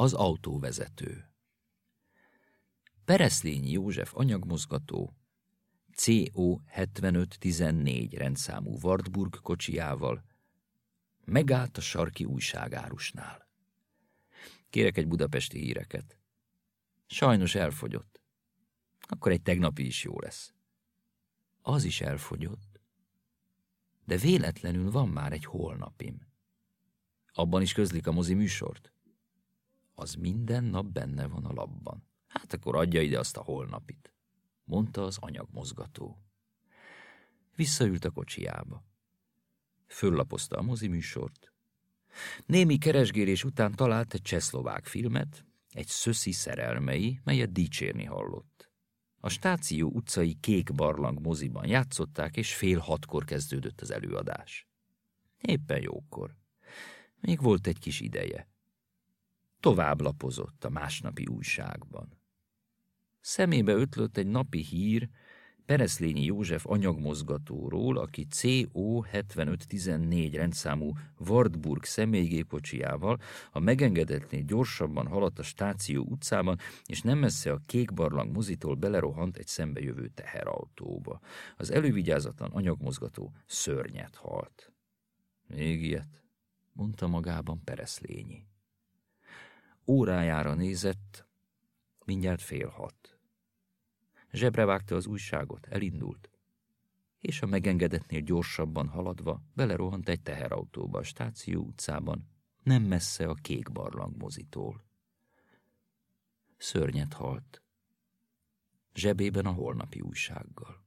Az autóvezető Pereszlényi József anyagmozgató CO 7514 rendszámú Wartburg kocsijával megállt a sarki újságárusnál. Kérek egy budapesti híreket. Sajnos elfogyott. Akkor egy tegnapi is jó lesz. Az is elfogyott. De véletlenül van már egy holnapim. Abban is közlik a mozi műsort. Az minden nap benne van a labban. Hát akkor adja ide azt a holnapit, mondta az anyagmozgató. Visszaült a kocsiába. Föllapozta a mozi műsort. Némi keresgélés után talált egy csehszlovák filmet, egy szöszi szerelmei, melyet dicsérni hallott. A stáció utcai kék barlang moziban játszották, és fél hatkor kezdődött az előadás. Éppen jókor. Még volt egy kis ideje. Tovább lapozott a másnapi újságban. Szemébe ötlött egy napi hír Pereszlényi József anyagmozgatóról, aki CO 7514 rendszámú Wartburg személygépkocsijával a megengedetnél gyorsabban haladt a stáció utcában, és nem messze a kék barlang mozitól belerohant egy szembejövő teherautóba. Az elővigyázatlan anyagmozgató szörnyet halt. Még ilyet, mondta magában Pereszlényi. Órájára nézett, mindjárt fél hat. Zsebre vágta az újságot, elindult, és a megengedetnél gyorsabban haladva belerohant egy teherautóba a stáció utcában, nem messze a kék barlang mozitól. Szörnyet halt, zsebében a holnapi újsággal.